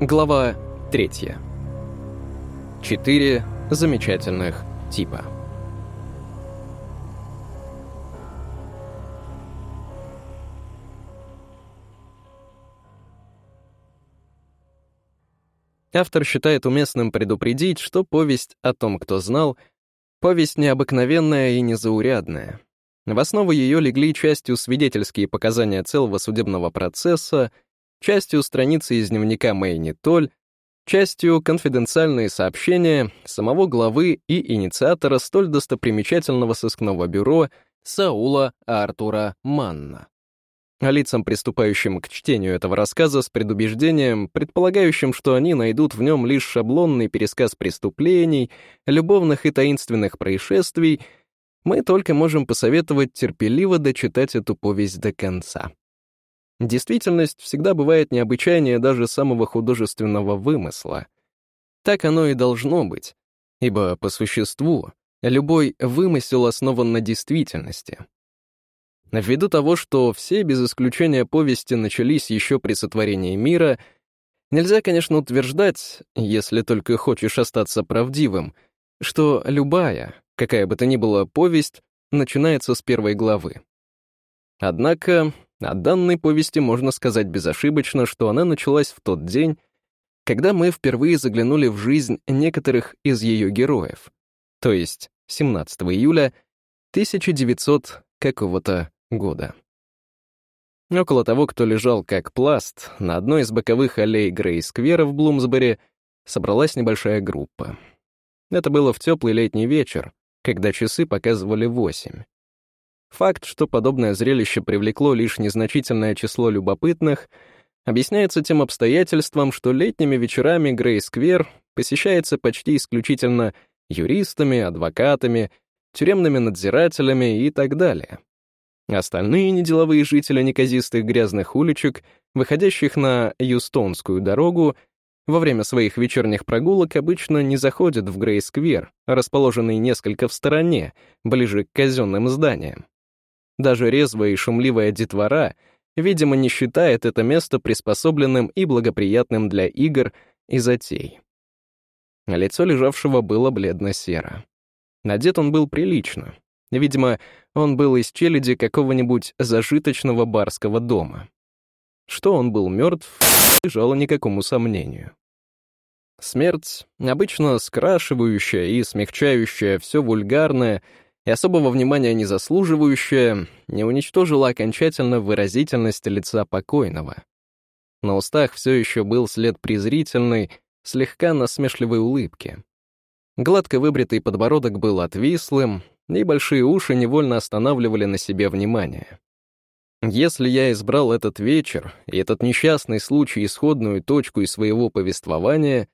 Глава третья. Четыре замечательных типа. Автор считает уместным предупредить, что повесть о том, кто знал, повесть необыкновенная и незаурядная. В основу ее легли частью свидетельские показания целого судебного процесса — частью страницы из дневника Мэйни Толь, частью конфиденциальные сообщения самого главы и инициатора столь достопримечательного сыскного бюро Саула Артура Манна. А лицам, приступающим к чтению этого рассказа с предубеждением, предполагающим, что они найдут в нем лишь шаблонный пересказ преступлений, любовных и таинственных происшествий, мы только можем посоветовать терпеливо дочитать эту повесть до конца. Действительность всегда бывает необычайнее даже самого художественного вымысла. Так оно и должно быть, ибо по существу любой вымысел основан на действительности. Ввиду того, что все без исключения повести начались еще при сотворении мира, нельзя, конечно, утверждать, если только хочешь остаться правдивым, что любая, какая бы то ни была повесть, начинается с первой главы. Однако о данной повести можно сказать безошибочно, что она началась в тот день, когда мы впервые заглянули в жизнь некоторых из ее героев, то есть 17 июля 1900 какого-то года. Около того, кто лежал как пласт, на одной из боковых аллей Грей-сквера в Блумсбери собралась небольшая группа. Это было в теплый летний вечер, когда часы показывали восемь. Факт, что подобное зрелище привлекло лишь незначительное число любопытных, объясняется тем обстоятельством, что летними вечерами Грей-сквер посещается почти исключительно юристами, адвокатами, тюремными надзирателями и так далее. Остальные неделовые жители неказистых грязных уличек, выходящих на Юстонскую дорогу, во время своих вечерних прогулок обычно не заходят в Грей-сквер, расположенный несколько в стороне, ближе к казенным зданиям. Даже резвая и шумливая детвора, видимо, не считает это место приспособленным и благоприятным для игр и затей. Лицо лежавшего было бледно-серо. Надет он был прилично. Видимо, он был из челяди какого-нибудь зажиточного барского дома. Что он был мертв, лежало никакому сомнению. Смерть, обычно скрашивающая и смягчающая все вульгарное, и особого внимания не заслуживающая, не уничтожила окончательно выразительность лица покойного. На устах все еще был след презрительной, слегка насмешливой улыбки. Гладко выбритый подбородок был отвислым, и большие уши невольно останавливали на себе внимание. Если я избрал этот вечер и этот несчастный случай исходную точку из своего повествования,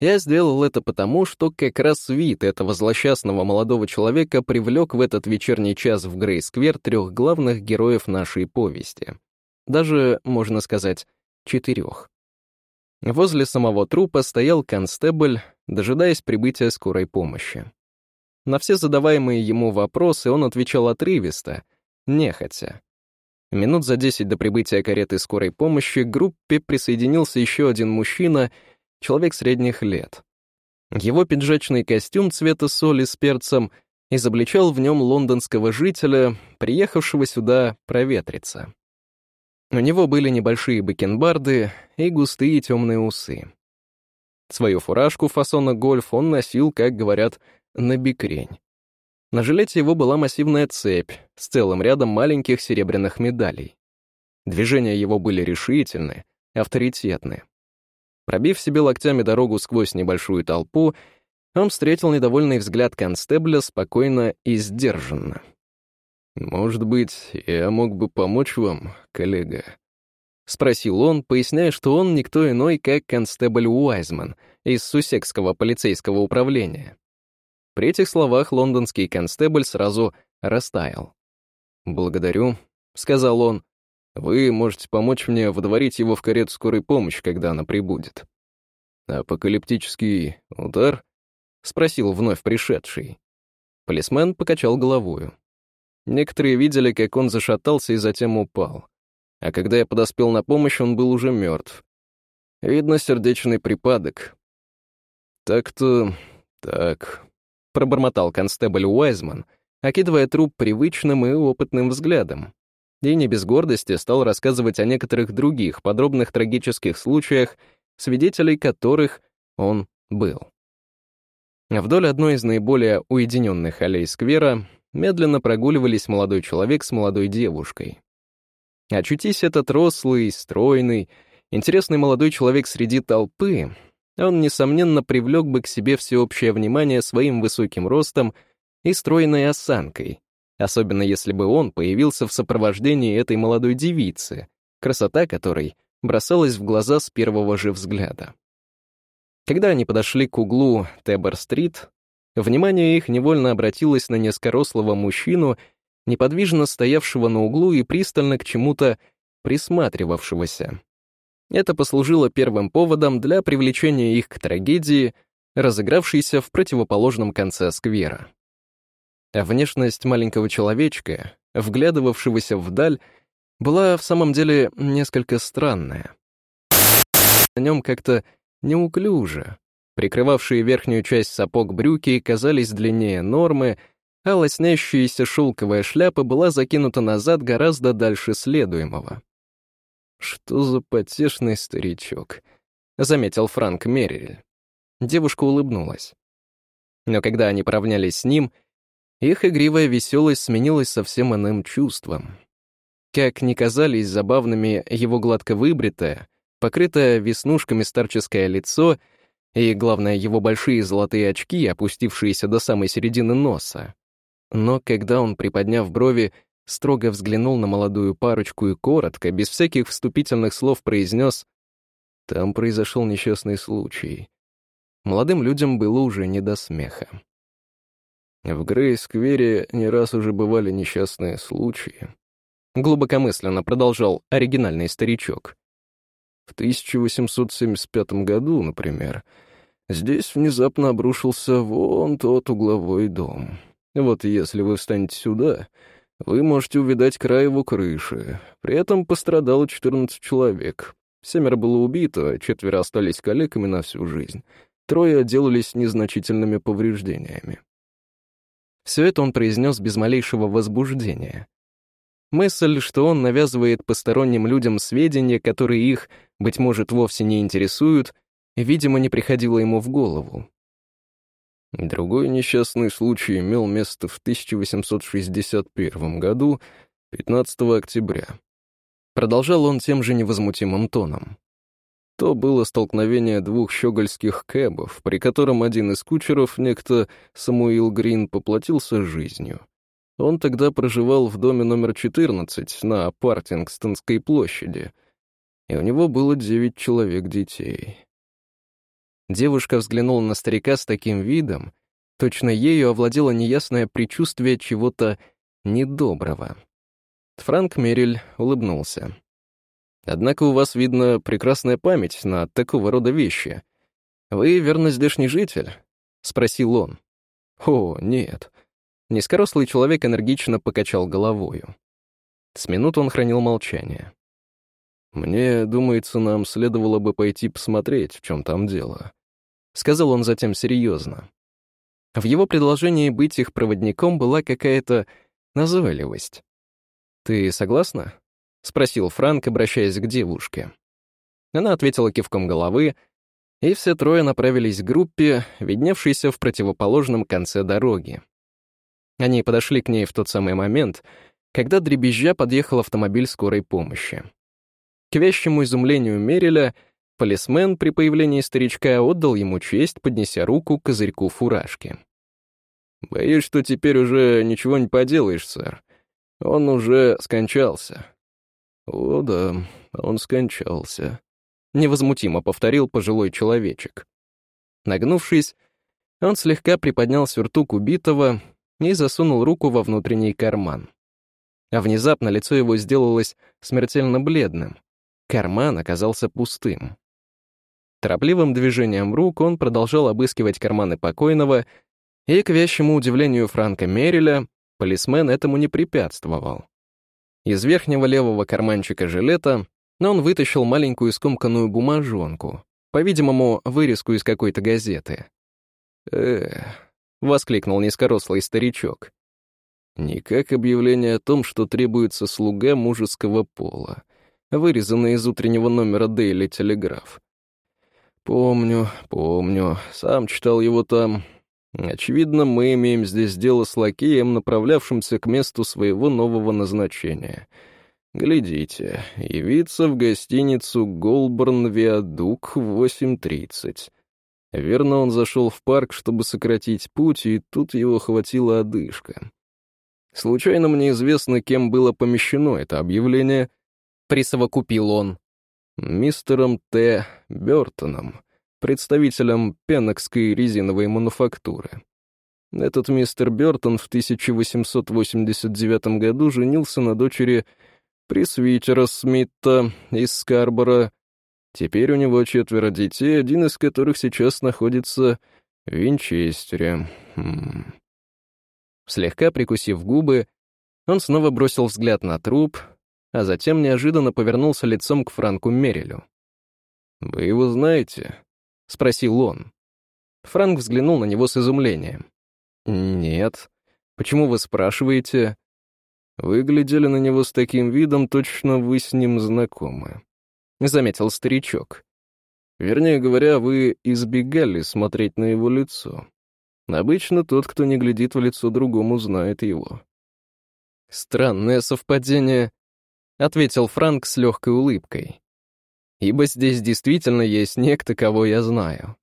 я сделал это потому, что как раз вид этого злосчастного молодого человека привлек в этот вечерний час в Грейсквер трех главных героев нашей повести. Даже, можно сказать, четырех. Возле самого трупа стоял констебль, дожидаясь прибытия скорой помощи. На все задаваемые ему вопросы он отвечал отрывисто, нехотя. Минут за десять до прибытия кареты скорой помощи к группе присоединился еще один мужчина — человек средних лет. Его пиджачный костюм цвета соли с перцем изобличал в нем лондонского жителя, приехавшего сюда проветриться. У него были небольшие бакенбарды и густые темные усы. Свою фуражку фасона гольф он носил, как говорят, на бикрень. На жилете его была массивная цепь с целым рядом маленьких серебряных медалей. Движения его были решительны, авторитетны. Пробив себе локтями дорогу сквозь небольшую толпу, он встретил недовольный взгляд констебля спокойно и сдержанно. «Может быть, я мог бы помочь вам, коллега?» — спросил он, поясняя, что он никто иной, как констебль Уайзман из Сусекского полицейского управления. При этих словах лондонский констебль сразу растаял. «Благодарю», — сказал он, вы можете помочь мне водворить его в карету скорой помощи, когда она прибудет. Апокалиптический удар? Спросил вновь пришедший. Полисмен покачал головою. Некоторые видели, как он зашатался и затем упал. А когда я подоспел на помощь, он был уже мертв. Видно, сердечный припадок. Так-то... так... Пробормотал констебль Уайзман, окидывая труп привычным и опытным взглядом. И не без гордости стал рассказывать о некоторых других подробных трагических случаях, свидетелей которых он был. Вдоль одной из наиболее уединенных аллей сквера медленно прогуливались молодой человек с молодой девушкой. Очутись этот рослый, стройный, интересный молодой человек среди толпы, он, несомненно, привлек бы к себе всеобщее внимание своим высоким ростом и стройной осанкой, особенно если бы он появился в сопровождении этой молодой девицы, красота которой бросалась в глаза с первого же взгляда. Когда они подошли к углу Тебер-стрит, внимание их невольно обратилось на низкорослого мужчину, неподвижно стоявшего на углу и пристально к чему-то присматривавшегося. Это послужило первым поводом для привлечения их к трагедии, разыгравшейся в противоположном конце сквера. Внешность маленького человечка, вглядывавшегося вдаль, была в самом деле несколько странная. На нем как-то неуклюже. Прикрывавшие верхнюю часть сапог брюки казались длиннее нормы, а лоснящаяся шелковая шляпа была закинута назад гораздо дальше следуемого. «Что за потешный старичок?» — заметил Франк Мерриль. Девушка улыбнулась. Но когда они поравнялись с ним, их игривая веселость сменилась совсем иным чувством. Как ни казались забавными его гладко выбритое, покрытое веснушками старческое лицо и, главное, его большие золотые очки, опустившиеся до самой середины носа. Но когда он, приподняв брови, строго взглянул на молодую парочку и коротко, без всяких вступительных слов произнес «Там произошел несчастный случай». Молодым людям было уже не до смеха. В Грей-сквере не раз уже бывали несчастные случаи. Глубокомысленно продолжал оригинальный старичок. В 1875 году, например, здесь внезапно обрушился вон тот угловой дом. Вот если вы встанете сюда, вы можете увидать край его крыши. При этом пострадало 14 человек. Семеро было убито, четверо остались калеками на всю жизнь. Трое отделались незначительными повреждениями. Все это он произнес без малейшего возбуждения. Мысль, что он навязывает посторонним людям сведения, которые их, быть может, вовсе не интересуют, видимо, не приходила ему в голову. Другой несчастный случай имел место в 1861 году, 15 октября. Продолжал он тем же невозмутимым тоном. То было столкновение двух щегольских кэбов, при котором один из кучеров, некто Самуил Грин, поплатился жизнью. Он тогда проживал в доме номер 14 на Партингстонской площади, и у него было девять человек детей. Девушка взглянула на старика с таким видом, точно ею овладело неясное предчувствие чего-то недоброго. Франк Мериль улыбнулся. «Однако у вас, видно, прекрасная память на такого рода вещи. Вы, верно, здешний житель?» — спросил он. «О, нет», Низкорослый человек энергично покачал головою. С минут он хранил молчание. «Мне, думается, нам следовало бы пойти посмотреть, в чем там дело», — сказал он затем серьезно. В его предложении быть их проводником была какая-то назойливость. «Ты согласна?» — спросил Франк, обращаясь к девушке. Она ответила кивком головы, и все трое направились к группе, видневшейся в противоположном конце дороги. Они подошли к ней в тот самый момент, когда дребезжа подъехал автомобиль скорой помощи. К вещему изумлению Мериля, полисмен при появлении старичка отдал ему честь, поднеся руку к козырьку фуражки. «Боюсь, что теперь уже ничего не поделаешь, сэр. Он уже скончался». «О да, он скончался», — невозмутимо повторил пожилой человечек. Нагнувшись, он слегка приподнял сюртук убитого и засунул руку во внутренний карман. А внезапно лицо его сделалось смертельно бледным. Карман оказался пустым. Торопливым движением рук он продолжал обыскивать карманы покойного, и, к вящему удивлению Франка Мерриля, полисмен этому не препятствовал. Из верхнего левого карманчика жилета он вытащил маленькую скомканную бумажонку, по-видимому, вырезку из какой-то газеты. «Эх», — воскликнул низкорослый старичок. «Не как объявление о том, что требуется слуга мужеского пола, вырезанное из утреннего номера Дейли Телеграф. Помню, помню, сам читал его там. Очевидно, мы имеем здесь дело с лакеем, направлявшимся к месту своего нового назначения. Глядите, явиться в гостиницу «Голборн-Виадук» в 8.30. Верно, он зашел в парк, чтобы сократить путь, и тут его хватила одышка. Случайно мне известно, кем было помещено это объявление, присовокупил он. Мистером Т. Бёртоном, представителем пенокской резиновой мануфактуры. Этот мистер Бёртон в 1889 году женился на дочери пресвитера Смита из Скарбора. Теперь у него четверо детей, один из которых сейчас находится в Винчестере. Хм. Слегка прикусив губы, он снова бросил взгляд на труп, а затем неожиданно повернулся лицом к Франку Мерилю. «Вы его знаете?» — спросил он. Франк взглянул на него с изумлением. «Нет. Почему вы спрашиваете?» «Вы глядели на него с таким видом, точно вы с ним знакомы», — заметил старичок. «Вернее говоря, вы избегали смотреть на его лицо. Обычно тот, кто не глядит в лицо другому, знает его». «Странное совпадение», — ответил Франк с легкой улыбкой. «Ибо здесь действительно есть некто, кого я знаю».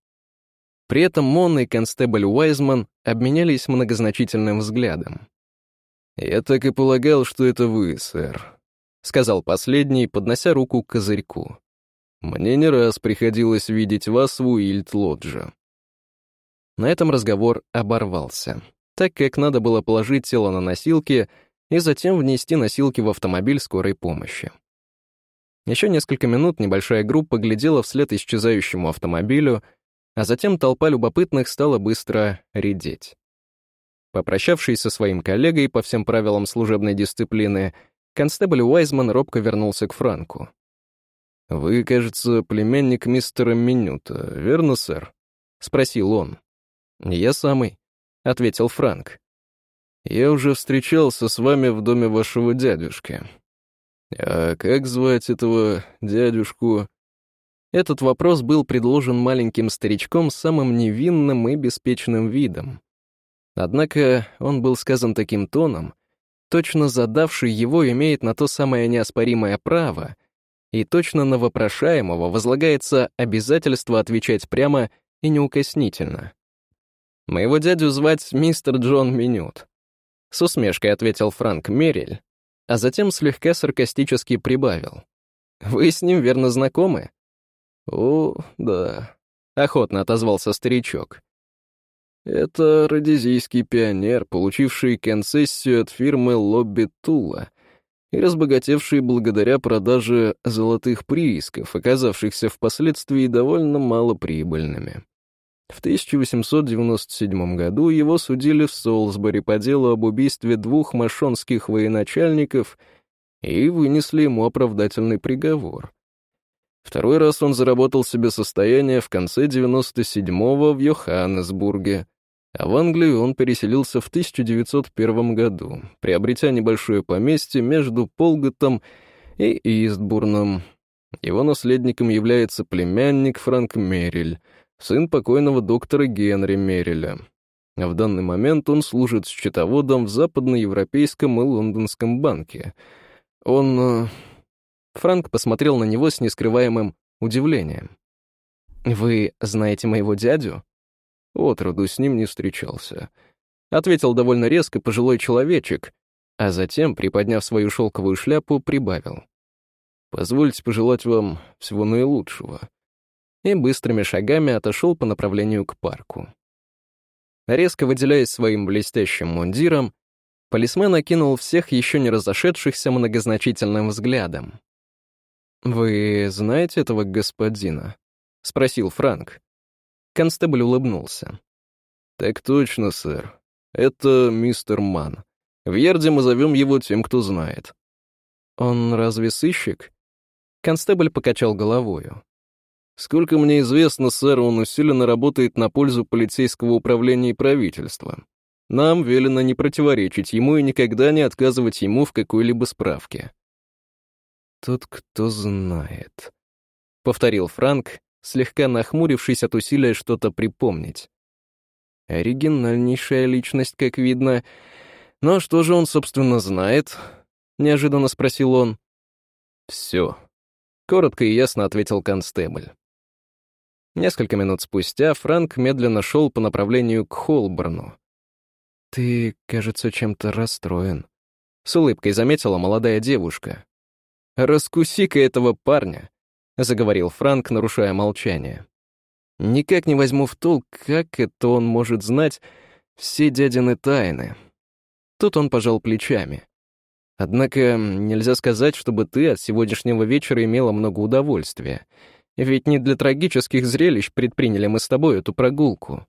При этом Мон и констебль Уайзман обменялись многозначительным взглядом. «Я так и полагал, что это вы, сэр», — сказал последний, поднося руку к козырьку. «Мне не раз приходилось видеть вас в Уильд-Лоджа». На этом разговор оборвался, так как надо было положить тело на носилки и затем внести носилки в автомобиль скорой помощи. Еще несколько минут небольшая группа глядела вслед исчезающему автомобилю, а затем толпа любопытных стала быстро редеть. Попрощавшись со своим коллегой по всем правилам служебной дисциплины, констебль Уайзман робко вернулся к Франку. «Вы, кажется, племянник мистера Минюта, верно, сэр?» — спросил он. «Я самый», — ответил Франк. «Я уже встречался с вами в доме вашего дядюшки. А как звать этого дядюшку?» Этот вопрос был предложен маленьким старичком с самым невинным и беспечным видом. Однако он был сказан таким тоном, точно задавший его имеет на то самое неоспоримое право, и точно на вопрошаемого возлагается обязательство отвечать прямо и неукоснительно. «Моего дядю звать мистер Джон Минют», — с усмешкой ответил Франк Мериль, а затем слегка саркастически прибавил. «Вы с ним верно знакомы?» «О, да», — охотно отозвался старичок. Это родезийский пионер, получивший концессию от фирмы Лобби Тула и разбогатевший благодаря продаже золотых приисков, оказавшихся впоследствии довольно малоприбыльными. В 1897 году его судили в Солсбери по делу об убийстве двух машонских военачальников и вынесли ему оправдательный приговор. Второй раз он заработал себе состояние в конце 97-го в Йоханнесбурге, а в Англию он переселился в 1901 году, приобретя небольшое поместье между Полготом и Истбурном. Его наследником является племянник Франк Мериль, сын покойного доктора Генри Мериля. В данный момент он служит счетоводом в западноевропейском и лондонском банке. Он... Э, Франк посмотрел на него с нескрываемым удивлением. «Вы знаете моего дядю?» Отроду с ним не встречался. Ответил довольно резко пожилой человечек, а затем, приподняв свою шелковую шляпу, прибавил. «Позвольте пожелать вам всего наилучшего». И быстрыми шагами отошел по направлению к парку. Резко выделяясь своим блестящим мундиром, полисмен окинул всех еще не разошедшихся многозначительным взглядом. «Вы знаете этого господина?» — спросил Франк. Констебль улыбнулся. «Так точно, сэр. Это мистер Ман. В Ярде мы зовем его тем, кто знает». «Он разве сыщик?» Констебль покачал головою. Сколько мне известно, сэр, он усиленно работает на пользу полицейского управления и правительства. Нам велено не противоречить ему и никогда не отказывать ему в какой-либо справке. «Тот, кто знает», — повторил Франк, слегка нахмурившись от усилия что-то припомнить. Оригинальнейшая личность, как видно. Но что же он, собственно, знает? Неожиданно спросил он. Все. Коротко и ясно ответил констебль. Несколько минут спустя Франк медленно шел по направлению к Холборну. «Ты, кажется, чем-то расстроен», — с улыбкой заметила молодая девушка. «Раскуси-ка этого парня», — заговорил Франк, нарушая молчание. Никак не возьму в толк, как это он может знать все дядины тайны. Тут он пожал плечами. Однако нельзя сказать, чтобы ты от сегодняшнего вечера имела много удовольствия. Ведь не для трагических зрелищ предприняли мы с тобой эту прогулку.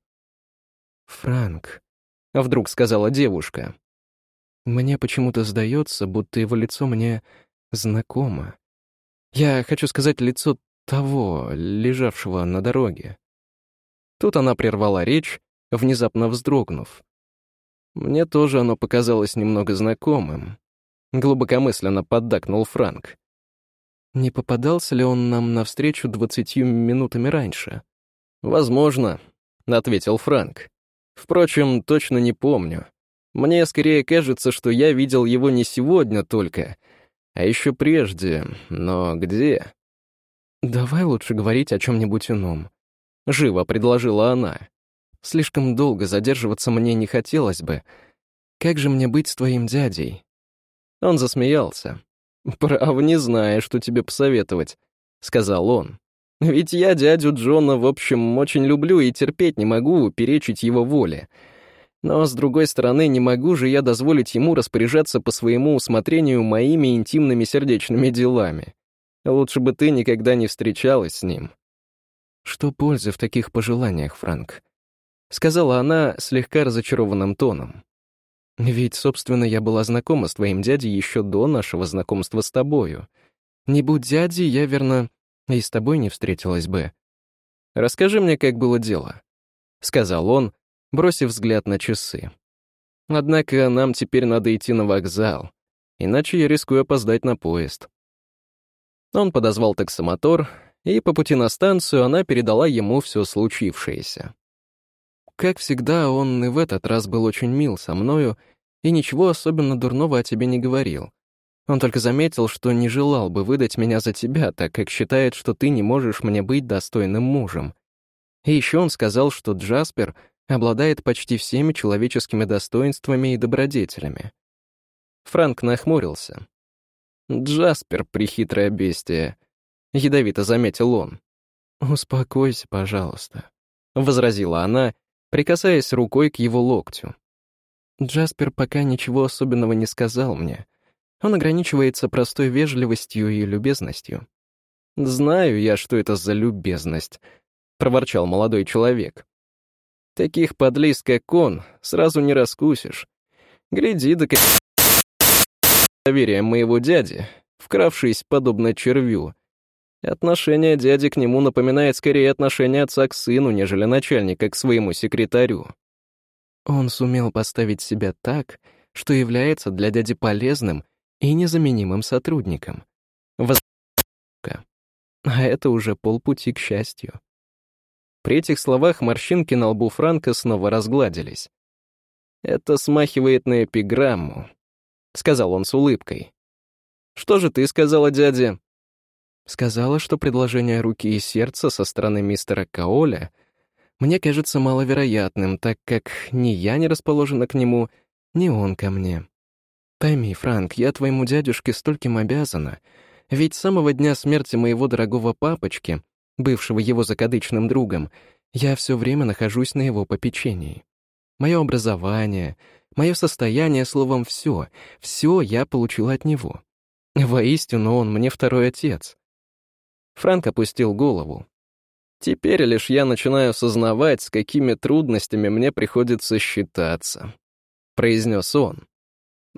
«Франк», — вдруг сказала девушка, — «мне почему-то сдается, будто его лицо мне знакомо. Я хочу сказать лицо того, лежавшего на дороге. Тут она прервала речь, внезапно вздрогнув. Мне тоже оно показалось немного знакомым. Глубокомысленно поддакнул Франк. Не попадался ли он нам навстречу двадцатью минутами раньше? «Возможно», — ответил Франк. «Впрочем, точно не помню. Мне скорее кажется, что я видел его не сегодня только, а еще прежде. Но где?» «Давай лучше говорить о чем-нибудь ином», — живо предложила она. «Слишком долго задерживаться мне не хотелось бы. Как же мне быть с твоим дядей?» Он засмеялся. «Прав, не знаю, что тебе посоветовать», — сказал он. «Ведь я дядю Джона, в общем, очень люблю и терпеть не могу перечить его воле. Но, с другой стороны, не могу же я дозволить ему распоряжаться по своему усмотрению моими интимными сердечными делами. Лучше бы ты никогда не встречалась с ним». «Что пользы в таких пожеланиях, Франк?» — сказала она слегка разочарованным тоном. «Ведь, собственно, я была знакома с твоим дядей еще до нашего знакомства с тобою. Не будь дяди, я, верно, и с тобой не встретилась бы. Расскажи мне, как было дело», — сказал он, бросив взгляд на часы. «Однако нам теперь надо идти на вокзал, иначе я рискую опоздать на поезд». Он подозвал таксомотор, и по пути на станцию она передала ему все случившееся. Как всегда, он и в этот раз был очень мил со мною и ничего особенно дурного о тебе не говорил. Он только заметил, что не желал бы выдать меня за тебя, так как считает, что ты не можешь мне быть достойным мужем. И еще он сказал, что Джаспер обладает почти всеми человеческими достоинствами и добродетелями. Франк нахмурился. «Джаспер, прихитрое бестие», — ядовито заметил он. «Успокойся, пожалуйста», — возразила она, прикасаясь рукой к его локтю. Джаспер пока ничего особенного не сказал мне. Он ограничивается простой вежливостью и любезностью. «Знаю я, что это за любезность», — проворчал молодой человек. «Таких подлиз, как он, сразу не раскусишь. Гляди, да доверием моего дяди, вкравшись подобно червю. Отношение дяди к нему напоминает скорее отношение отца к сыну, нежели начальника к своему секретарю. Он сумел поставить себя так, что является для дяди полезным и незаменимым сотрудником. Воз... А это уже полпути к счастью. При этих словах морщинки на лбу Франка снова разгладились. Это смахивает на эпиграмму, — сказал он с улыбкой. «Что же ты сказала дяде?» Сказала, что предложение руки и сердца со стороны мистера Каоля мне кажется маловероятным, так как ни я не расположена к нему, ни он ко мне. Пойми, Франк, я твоему дядюшке стольким обязана, ведь с самого дня смерти моего дорогого папочки, бывшего его закадычным другом, я все время нахожусь на его попечении. Мое образование, Мое состояние, словом, все, все я получил от него. Воистину, он мне второй отец. Франк опустил голову. Теперь лишь я начинаю сознавать, с какими трудностями мне приходится считаться, произнес он.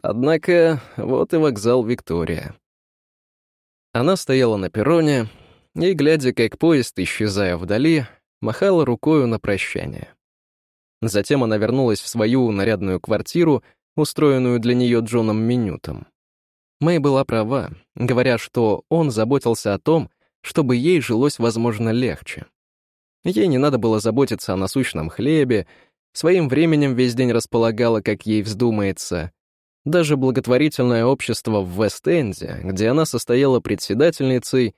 Однако вот и вокзал Виктория. Она стояла на перроне и, глядя, как поезд, исчезая вдали, махала рукою на прощание. Затем она вернулась в свою нарядную квартиру, устроенную для нее Джоном Минютом. Мэй была права, говоря, что он заботился о том, чтобы ей жилось, возможно, легче. Ей не надо было заботиться о насущном хлебе, своим временем весь день располагала, как ей вздумается. Даже благотворительное общество в Вест-Энде, где она состояла председательницей,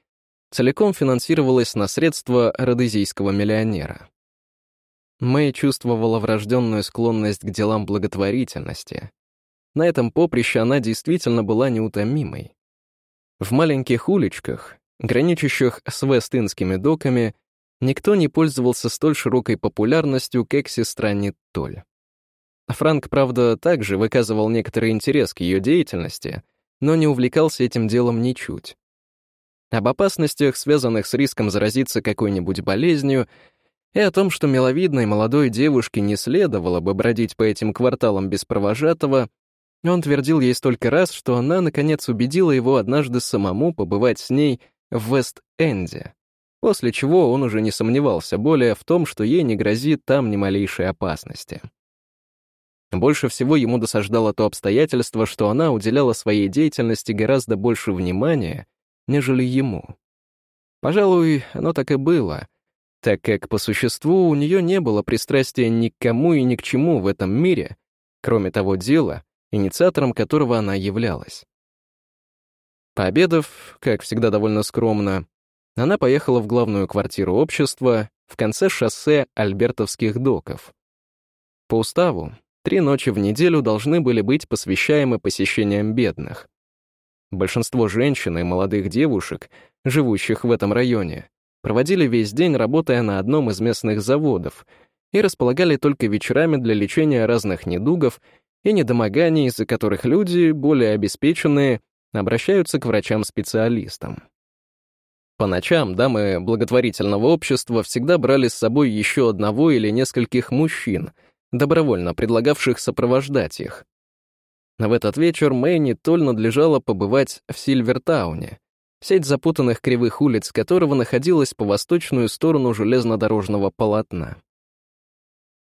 целиком финансировалось на средства родезийского миллионера. Мэй чувствовала врожденную склонность к делам благотворительности. На этом поприще она действительно была неутомимой. В маленьких уличках, граничащих с Вестинскими доками, никто не пользовался столь широкой популярностью, как сестра Ниттоль. Франк, правда, также выказывал некоторый интерес к ее деятельности, но не увлекался этим делом ничуть. Об опасностях, связанных с риском заразиться какой-нибудь болезнью, и о том, что миловидной молодой девушке не следовало бы бродить по этим кварталам без провожатого, он твердил ей столько раз, что она, наконец, убедила его однажды самому побывать с ней в Вест-Энде, после чего он уже не сомневался более в том, что ей не грозит там ни малейшей опасности. Больше всего ему досаждало то обстоятельство, что она уделяла своей деятельности гораздо больше внимания, нежели ему. Пожалуй, оно так и было, так как по существу у нее не было пристрастия ни к кому и ни к чему в этом мире, кроме того дела, инициатором которого она являлась. Пообедав, как всегда довольно скромно, она поехала в главную квартиру общества в конце шоссе Альбертовских доков. По уставу, Три ночи в неделю должны были быть посвящаемы посещениям бедных. Большинство женщин и молодых девушек, живущих в этом районе, проводили весь день, работая на одном из местных заводов, и располагали только вечерами для лечения разных недугов и недомоганий, из-за которых люди, более обеспеченные, обращаются к врачам-специалистам. По ночам дамы благотворительного общества всегда брали с собой еще одного или нескольких мужчин — добровольно предлагавших сопровождать их. В этот вечер Мэйни Толь надлежало побывать в Сильвертауне, сеть запутанных кривых улиц которого находилась по восточную сторону железнодорожного полотна.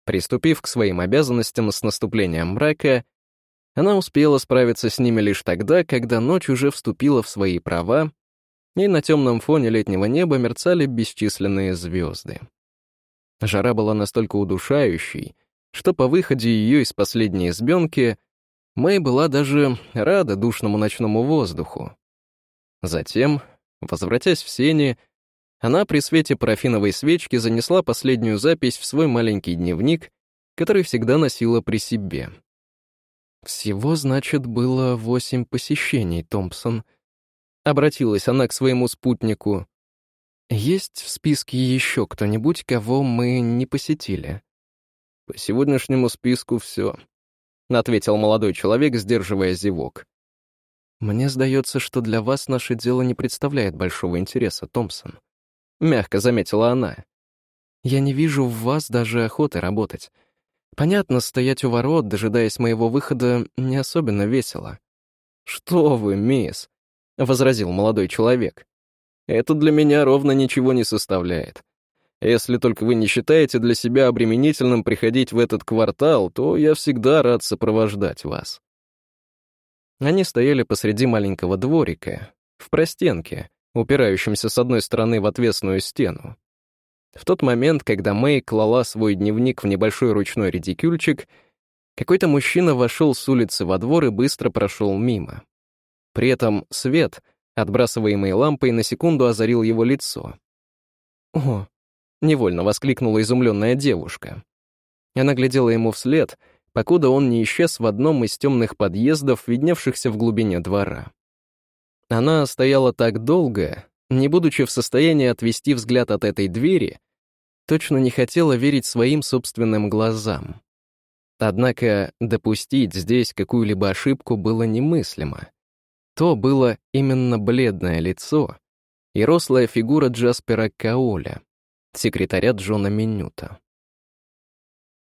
Приступив к своим обязанностям с наступлением мрака, она успела справиться с ними лишь тогда, когда ночь уже вступила в свои права, и на темном фоне летнего неба мерцали бесчисленные звезды. Жара была настолько удушающей, что по выходе ее из последней избенки Мэй была даже рада душному ночному воздуху. Затем, возвратясь в сени, она при свете парафиновой свечки занесла последнюю запись в свой маленький дневник, который всегда носила при себе. «Всего, значит, было восемь посещений, Томпсон», — обратилась она к своему спутнику. «Есть в списке еще кто-нибудь, кого мы не посетили?» «По сегодняшнему списку все», — ответил молодой человек, сдерживая зевок. «Мне сдается, что для вас наше дело не представляет большого интереса, Томпсон», — мягко заметила она. «Я не вижу в вас даже охоты работать. Понятно, стоять у ворот, дожидаясь моего выхода, не особенно весело». «Что вы, мисс», — возразил молодой человек. «Это для меня ровно ничего не составляет. Если только вы не считаете для себя обременительным приходить в этот квартал, то я всегда рад сопровождать вас». Они стояли посреди маленького дворика, в простенке, упирающемся с одной стороны в отвесную стену. В тот момент, когда Мэй клала свой дневник в небольшой ручной редикюльчик, какой-то мужчина вошел с улицы во двор и быстро прошел мимо. При этом свет, отбрасываемый лампой, на секунду озарил его лицо. «О, — невольно воскликнула изумленная девушка. Она глядела ему вслед, покуда он не исчез в одном из темных подъездов, видневшихся в глубине двора. Она стояла так долго, не будучи в состоянии отвести взгляд от этой двери, точно не хотела верить своим собственным глазам. Однако допустить здесь какую-либо ошибку было немыслимо. То было именно бледное лицо и рослая фигура Джаспера Каоля секретаря Джона Минюта.